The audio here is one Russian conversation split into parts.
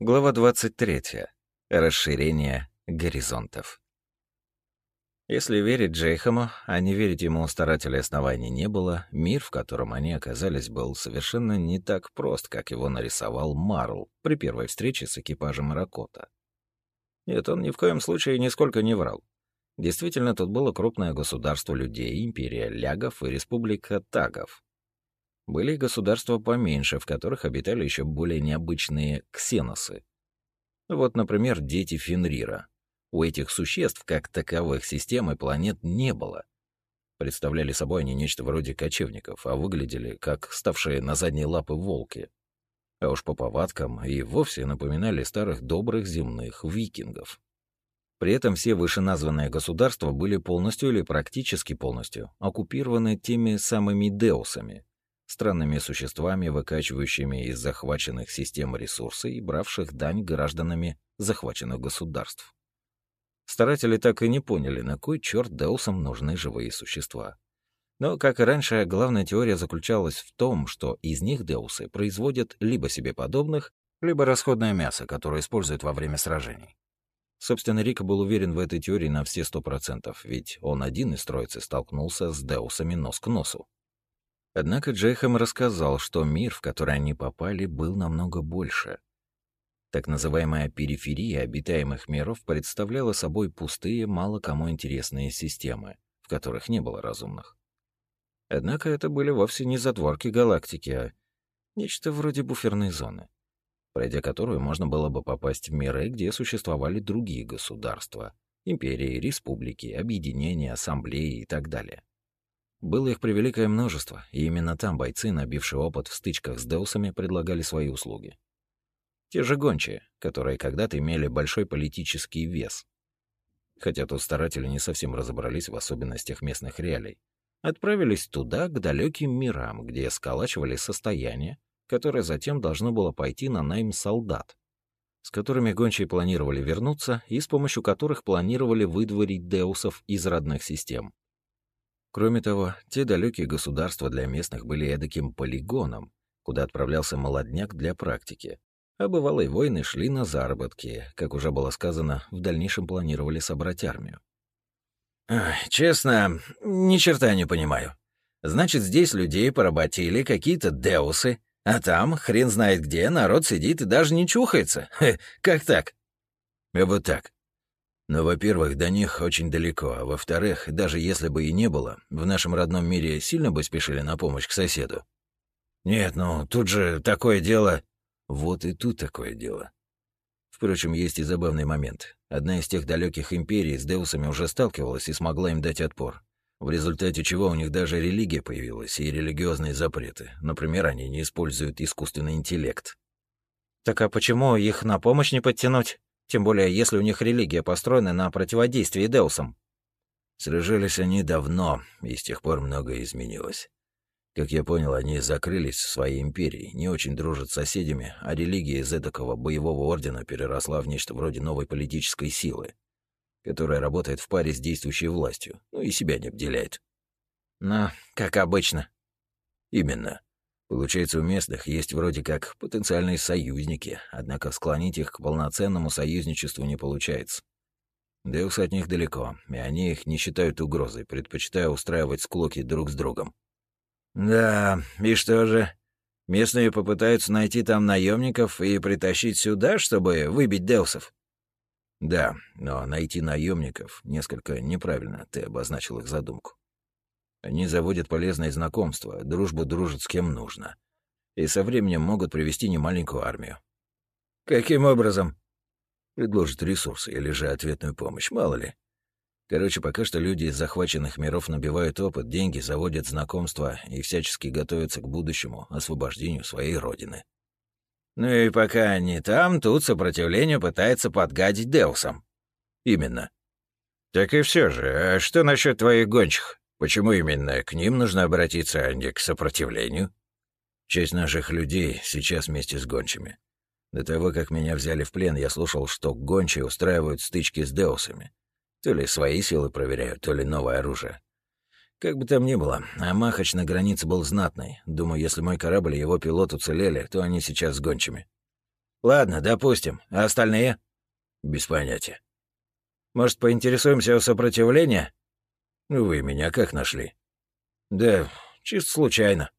Глава 23. Расширение горизонтов. Если верить Джейхаму, а не верить ему старателей оснований не было, мир, в котором они оказались, был совершенно не так прост, как его нарисовал Марл при первой встрече с экипажем Ракота. Нет, он ни в коем случае нисколько не врал. Действительно, тут было крупное государство людей, империя лягов и республика тагов. Были и государства поменьше, в которых обитали еще более необычные ксеносы. Вот, например, дети Фенрира, у этих существ, как таковых, системы планет не было. Представляли собой они нечто вроде кочевников, а выглядели как ставшие на задние лапы волки. А уж по повадкам и вовсе напоминали старых добрых земных викингов. При этом все вышеназванные государства были полностью или практически полностью оккупированы теми самыми деусами, странными существами, выкачивающими из захваченных систем ресурсы и бравших дань гражданами захваченных государств. Старатели так и не поняли, на кой черт Деусам нужны живые существа. Но, как и раньше, главная теория заключалась в том, что из них Деусы производят либо себе подобных, либо расходное мясо, которое используют во время сражений. Собственно, Рика был уверен в этой теории на все сто процентов, ведь он один из троицы столкнулся с Деусами нос к носу. Однако Джейхэм рассказал, что мир, в который они попали, был намного больше. Так называемая периферия обитаемых миров представляла собой пустые, мало кому интересные системы, в которых не было разумных. Однако это были вовсе не затворки галактики, а нечто вроде буферной зоны, пройдя которую можно было бы попасть в миры, где существовали другие государства, империи, республики, объединения, ассамблеи и так далее. Было их превеликое множество, и именно там бойцы, набившие опыт в стычках с деусами, предлагали свои услуги. Те же гончие, которые когда-то имели большой политический вес. Хотя тут старатели не совсем разобрались в особенностях местных реалий. Отправились туда, к далеким мирам, где сколачивали состояние, которое затем должно было пойти на найм солдат, с которыми гончие планировали вернуться и с помощью которых планировали выдворить деусов из родных систем. Кроме того, те далекие государства для местных были эдаким полигоном, куда отправлялся молодняк для практики, а бывалые воины шли на заработки. Как уже было сказано, в дальнейшем планировали собрать армию. «Честно, ни черта не понимаю. Значит, здесь людей поработили какие-то деусы, а там, хрен знает где, народ сидит и даже не чухается. Хе, как так?» «Вот так. Но, во-первых, до них очень далеко, а во-вторых, даже если бы и не было, в нашем родном мире сильно бы спешили на помощь к соседу». «Нет, ну, тут же такое дело...» Вот и тут такое дело. Впрочем, есть и забавный момент. Одна из тех далеких империй с Деусами уже сталкивалась и смогла им дать отпор. В результате чего у них даже религия появилась и религиозные запреты. Например, они не используют искусственный интеллект. Так а почему их на помощь не подтянуть? Тем более, если у них религия построена на противодействии Деусам. Сражались они давно, и с тех пор многое изменилось. Как я понял, они закрылись в своей империи, не очень дружат с соседями, а религия из этакого боевого ордена переросла в нечто вроде новой политической силы, которая работает в паре с действующей властью, ну и себя не обделяет. Ну, как обычно. Именно. Получается, у местных есть вроде как потенциальные союзники, однако склонить их к полноценному союзничеству не получается. Деус от них далеко, и они их не считают угрозой, предпочитая устраивать склоки друг с другом. Да, и что же? Местные попытаются найти там наемников и притащить сюда, чтобы выбить Деусов? Да, но найти наемников несколько неправильно ты обозначил их задумку. Они заводят полезные знакомства, дружбу дружат с кем нужно. И со временем могут привести немаленькую армию. Каким образом? Предложат ресурсы или же ответную помощь, мало ли. Короче, пока что люди из захваченных миров набивают опыт, деньги, заводят знакомства и всячески готовятся к будущему освобождению своей родины. Ну и пока они там, тут сопротивление пытается подгадить Деусам. Именно. Так и все же, а что насчет твоих гончих? Почему именно к ним нужно обратиться, а к сопротивлению? Часть наших людей сейчас вместе с гончими. До того, как меня взяли в плен, я слушал, что гончие устраивают стычки с деусами. То ли свои силы проверяют, то ли новое оружие. Как бы там ни было, а Махач на границе был знатный. Думаю, если мой корабль и его пилот уцелели, то они сейчас с гончими. Ладно, допустим. А остальные? Без понятия. Может, поинтересуемся у сопротивления? Вы меня как нашли? Да, чисто случайно.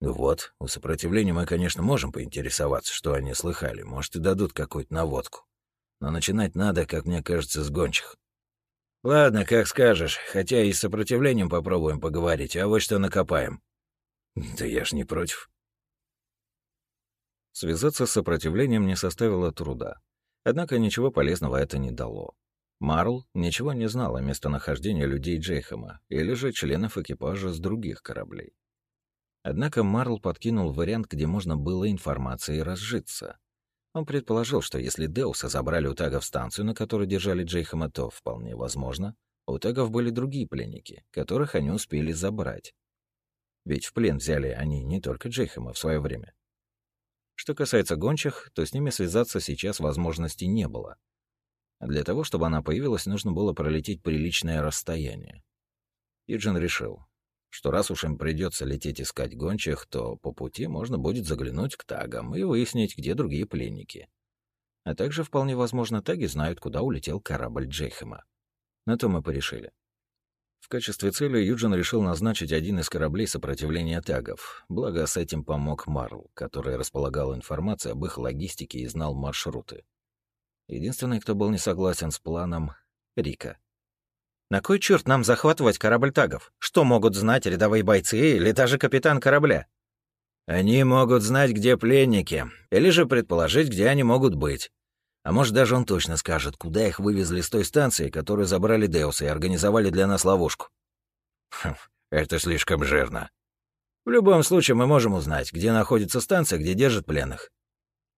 Вот, у сопротивления мы, конечно, можем поинтересоваться, что они слыхали. Может, и дадут какую-то наводку. Но начинать надо, как мне кажется, с гончих. Ладно, как скажешь. Хотя и с сопротивлением попробуем поговорить, а вот что накопаем. Да я ж не против. Связаться с сопротивлением не составило труда. Однако ничего полезного это не дало. Марл ничего не знал о местонахождении людей Джейхема или же членов экипажа с других кораблей. Однако Марл подкинул вариант, где можно было информацией разжиться. Он предположил, что если Деуса забрали у тагов станцию, на которой держали Джейхема, то, вполне возможно, у тагов были другие пленники, которых они успели забрать. Ведь в плен взяли они не только Джейхема в свое время. Что касается гончих, то с ними связаться сейчас возможности не было. Для того, чтобы она появилась, нужно было пролететь приличное расстояние. Юджин решил, что раз уж им придется лететь искать гончих, то по пути можно будет заглянуть к тагам и выяснить, где другие пленники. А также вполне возможно таги знают, куда улетел корабль Джейхема. На то мы порешили. В качестве цели Юджин решил назначить один из кораблей сопротивления тагов, благо с этим помог Марл, который располагал информацией об их логистике и знал маршруты. Единственный, кто был не согласен с планом — Рика. «На кой черт нам захватывать корабль тагов? Что могут знать рядовые бойцы или даже капитан корабля?» «Они могут знать, где пленники, или же предположить, где они могут быть. А может, даже он точно скажет, куда их вывезли с той станции, которую забрали Деуса и организовали для нас ловушку. Хм, это слишком жирно. В любом случае, мы можем узнать, где находится станция, где держат пленных.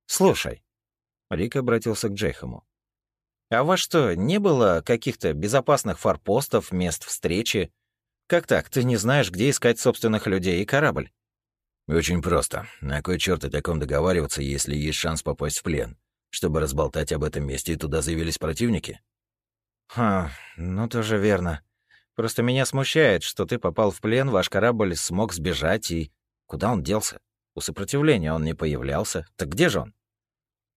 Слушай. Рик обратился к Джейхаму. А у вас что, не было каких-то безопасных форпостов, мест встречи? Как так, ты не знаешь, где искать собственных людей и корабль? Очень просто. На кой черт о таком договариваться, если есть шанс попасть в плен? Чтобы разболтать об этом месте, и туда заявились противники? Ха, ну тоже верно. Просто меня смущает, что ты попал в плен, ваш корабль смог сбежать, и... Куда он делся? У сопротивления он не появлялся. Так где же он?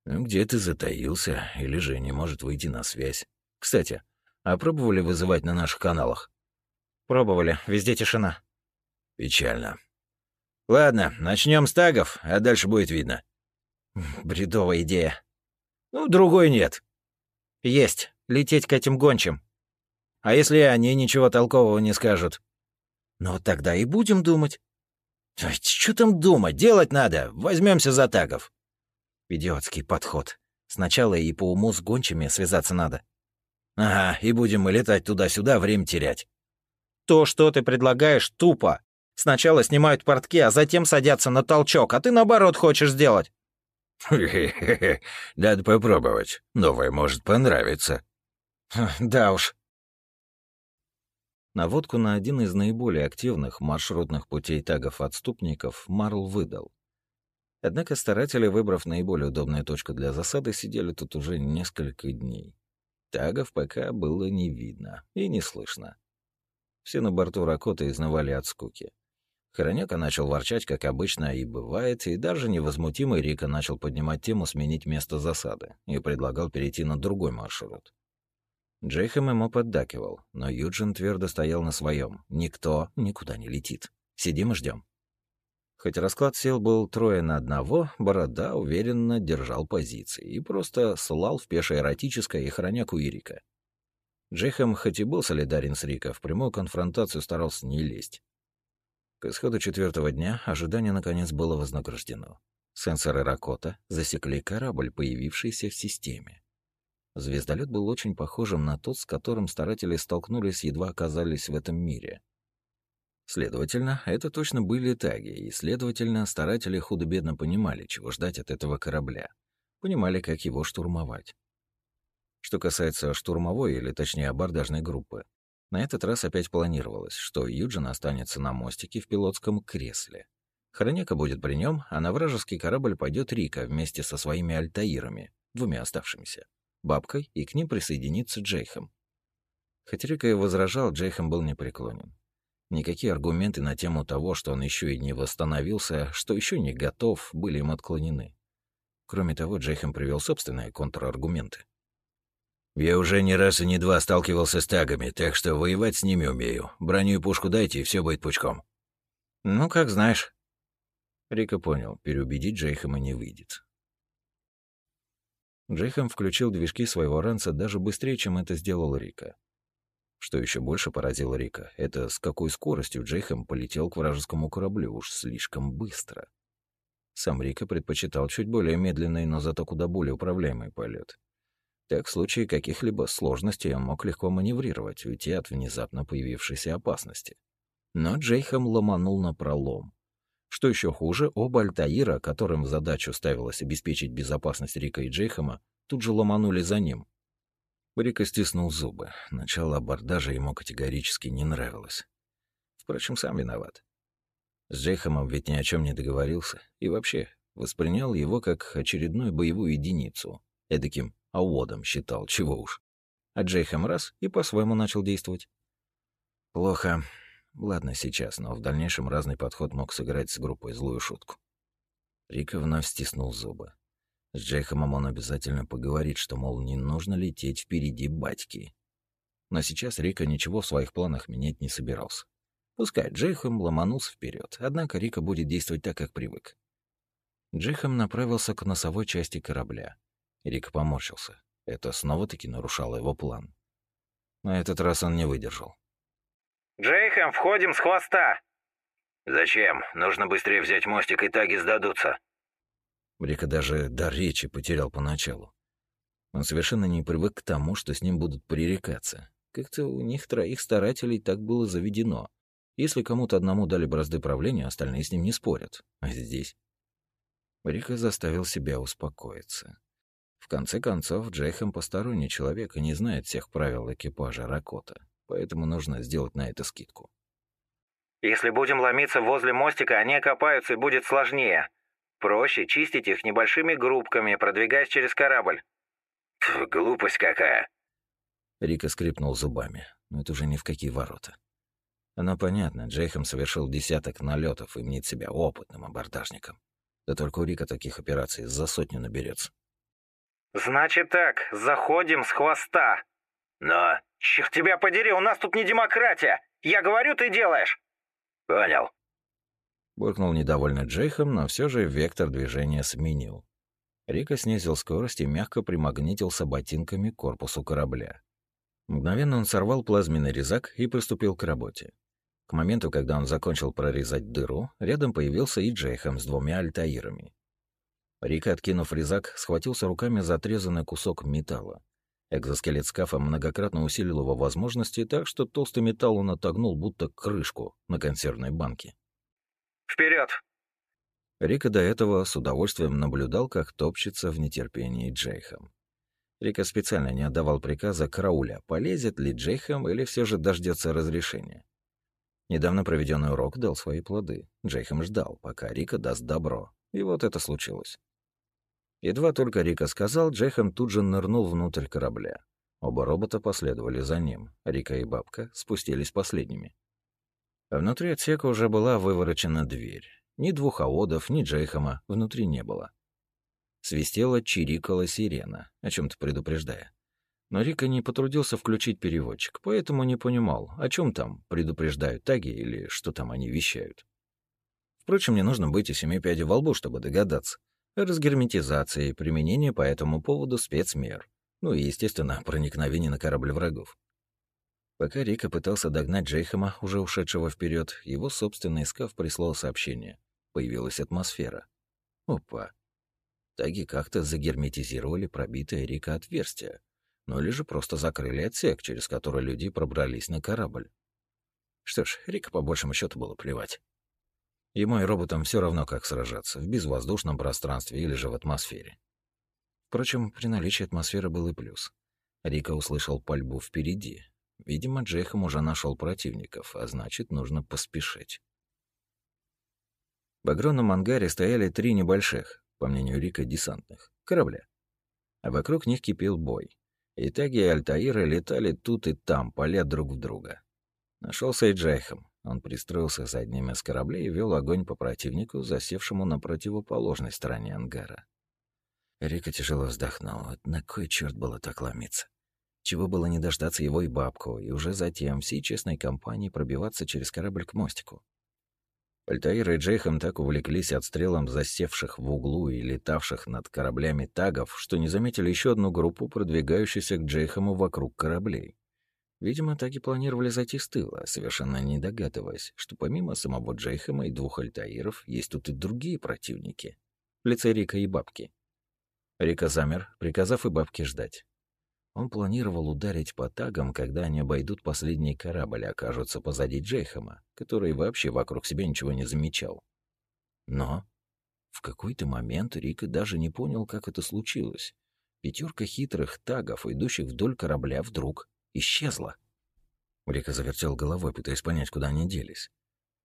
Ну, где ты затаился, или же не может выйти на связь. Кстати, а пробовали вызывать на наших каналах? Пробовали, везде тишина. Печально. Ладно, начнем с тагов, а дальше будет видно. Бредовая идея. Ну, другой нет. Есть. Лететь к этим гончим. А если они ничего толкового не скажут? Ну, тогда и будем думать. Что там думать? Делать надо. Возьмемся за тагов. Идиотский подход. Сначала и по уму с гончими связаться надо. Ага, и будем мы летать туда-сюда, время терять. То, что ты предлагаешь, тупо. Сначала снимают портки, а затем садятся на толчок, а ты наоборот хочешь сделать. Надо попробовать. Новое может понравиться. Да уж. Наводку на один из наиболее активных маршрутных путей тагов отступников Марл выдал. Однако старатели, выбрав наиболее удобную точку для засады, сидели тут уже несколько дней. Тагов пока было не видно и не слышно. Все на борту Ракота изнывали от скуки. Хороняка начал ворчать, как обычно и бывает, и даже невозмутимый Рика начал поднимать тему сменить место засады и предлагал перейти на другой маршрут. Джейхэм ему поддакивал, но Юджин твердо стоял на своем. Никто никуда не летит. Сидим и ждем. Хоть расклад сил был трое на одного, Борода уверенно держал позиции и просто слал в пешее эротическое и хроняку Ирика. Джейхэм, хоть и был солидарен с Рика, в прямую конфронтацию старался не лезть. К исходу четвертого дня ожидание наконец было вознаграждено. Сенсоры Ракота засекли корабль, появившийся в системе. Звездолет был очень похожим на тот, с которым старатели столкнулись, едва оказались в этом мире. Следовательно, это точно были таги, и, следовательно, старатели худо-бедно понимали, чего ждать от этого корабля. Понимали, как его штурмовать. Что касается штурмовой, или точнее абордажной группы, на этот раз опять планировалось, что Юджин останется на мостике в пилотском кресле. Хроняка будет при нем, а на вражеский корабль пойдет Рика вместе со своими альтаирами, двумя оставшимися, бабкой, и к ним присоединится Джейхем. Хоть Рика и возражал, Джейхем был непреклонен. Никакие аргументы на тему того, что он еще и не восстановился, что еще не готов, были им отклонены. Кроме того, Джейхем привел собственные контраргументы. «Я уже не раз и не два сталкивался с тагами, так что воевать с ними умею. Броню и пушку дайте, и все будет пучком». «Ну, как знаешь». Рика понял, переубедить Джейхема не выйдет. Джейхем включил движки своего ранца даже быстрее, чем это сделал Рика. Что еще больше поразило Рика, это с какой скоростью Джейхем полетел к вражескому кораблю уж слишком быстро. Сам Рика предпочитал чуть более медленный, но зато куда более управляемый полет. Так, в случае каких-либо сложностей он мог легко маневрировать, уйти от внезапно появившейся опасности. Но Джейхам ломанул на пролом. Что еще хуже, оба Альтаира, которым задачу ставилось обеспечить безопасность Рика и Джейхама, тут же ломанули за ним. Рика стиснул зубы. Начало абордажа ему категорически не нравилось. Впрочем, сам виноват. С Джейхамом ведь ни о чем не договорился. И вообще, воспринял его как очередную боевую единицу. Эдаким ауодом считал, чего уж. А Джейхам раз и по-своему начал действовать. Плохо. Ладно, сейчас, но в дальнейшем разный подход мог сыграть с группой злую шутку. Рика вновь стиснул зубы. С Джейхамом он обязательно поговорит, что, мол, не нужно лететь впереди батьки. Но сейчас Рика ничего в своих планах менять не собирался. Пускай Джейхам ломанулся вперед, однако Рика будет действовать так, как привык. Джейхам направился к носовой части корабля. Рика поморщился. Это снова-таки нарушало его план. На этот раз он не выдержал. «Джейхэм, входим с хвоста!» «Зачем? Нужно быстрее взять мостик, и таги сдадутся». Рика даже до речи потерял поначалу. Он совершенно не привык к тому, что с ним будут пререкаться. Как-то у них троих старателей так было заведено. Если кому-то одному дали бразды правления, остальные с ним не спорят. А здесь... Рика заставил себя успокоиться. В конце концов, Джейхэм посторонний человек и не знает всех правил экипажа Ракота, поэтому нужно сделать на это скидку. «Если будем ломиться возле мостика, они окопаются и будет сложнее. Проще чистить их небольшими группками, продвигаясь через корабль». Фу, глупость какая. Рика скрипнул зубами, но это уже ни в какие ворота. Оно понятно, Джейхам совершил десяток налетов и мнит себя опытным абордажником. Да только у Рика таких операций за сотню наберется. «Значит так, заходим с хвоста». «Но...» «Черт тебя подери, у нас тут не демократия! Я говорю, ты делаешь!» «Понял». Буркнул недовольно Джейхам, но все же вектор движения сменил. Рика снизил скорость и мягко примагнитился ботинками к корпусу корабля. Мгновенно он сорвал плазменный резак и приступил к работе. К моменту, когда он закончил прорезать дыру, рядом появился и Джейхам с двумя альтаирами. Рика, откинув резак, схватился руками за отрезанный кусок металла. Экзоскелет скафа многократно усилил его возможности, так что толстый металл он отогнул, будто крышку на консервной банке. Вперед! Рика до этого с удовольствием наблюдал, как топчется в нетерпении Джейхам. Рика специально не отдавал приказа карауля, полезет ли Джейхам или все же дождется разрешения. Недавно проведенный урок дал свои плоды. Джейхам ждал, пока Рика даст добро. И вот это случилось. Едва только Рика сказал, Джейхан тут же нырнул внутрь корабля. Оба робота последовали за ним. Рика и бабка спустились последними. Внутри отсека уже была выворочена дверь. Ни двух ни Джейхама внутри не было. Свистела, чирикала сирена, о чем то предупреждая. Но Рика не потрудился включить переводчик, поэтому не понимал, о чем там предупреждают таги или что там они вещают. Впрочем, не нужно быть и семи пядей во лбу, чтобы догадаться разгерметизации и применение по этому поводу спецмер. Ну и, естественно, проникновение на корабль врагов. Пока Рика пытался догнать Джейхама, уже ушедшего вперед, его собственный скаф прислал сообщение. Появилась атмосфера. Опа. Таги как-то загерметизировали пробитое Рика отверстие. Ну или же просто закрыли отсек, через который люди пробрались на корабль. Что ж, Рика по большему счету было плевать. Ему и роботам все равно, как сражаться, в безвоздушном пространстве или же в атмосфере. Впрочем, при наличии атмосферы был и плюс. Рика услышал пальбу впереди. Видимо, Джейхам уже нашел противников, а значит, нужно поспешить. В огромном ангаре стояли три небольших, по мнению Рика, десантных, корабля. А вокруг них кипел бой. И таги и Альтаиры летали тут и там, поля друг в друга. Нашелся и Джейхам. Он пристроился за одним из кораблей и вел огонь по противнику, засевшему на противоположной стороне ангара. Рика тяжело вздохнул. На кой черт было так ломиться? Чего было не дождаться его и бабку, и уже затем всей честной компании пробиваться через корабль к мостику. Альтаир и Джейхам так увлеклись отстрелом засевших в углу и летавших над кораблями тагов, что не заметили еще одну группу, продвигающуюся к Джейхаму вокруг кораблей. Видимо, таги планировали зайти с тыла, совершенно не догадываясь, что помимо самого Джейхама и двух Альтаиров есть тут и другие противники — в лице Рика и Бабки. Рика замер, приказав и Бабке ждать. Он планировал ударить по тагам, когда они обойдут последний корабль и окажутся позади Джейхама, который вообще вокруг себя ничего не замечал. Но в какой-то момент Рика даже не понял, как это случилось. Пятерка хитрых тагов, идущих вдоль корабля, вдруг исчезла. Рика завертел головой, пытаясь понять, куда они делись.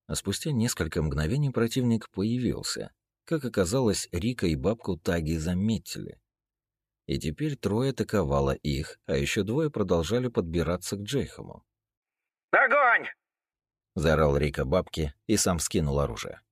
А спустя несколько мгновений противник появился. Как оказалось, Рика и бабку таги заметили и теперь трое атаковало их, а еще двое продолжали подбираться к Джейхаму. «Огонь!» — заорал Рика бабки и сам скинул оружие.